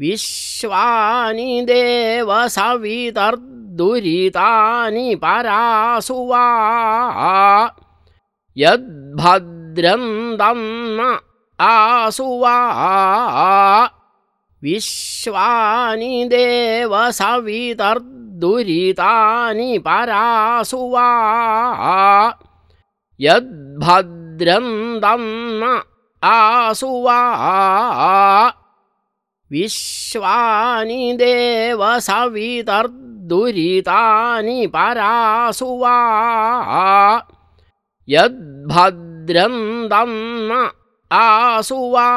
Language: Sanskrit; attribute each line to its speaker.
Speaker 1: विश्वानि देव सवितर्दुरितानि परासु वा यद्भद्रं दन्न आसु वा विश्वानि देव सवितर्दुरितानि परासु वा यद्भद्रं दन्न आसु वा विश्वानि देव सवितर्दुरितानि परासु वा यद्भद्रं दन्न आसु वा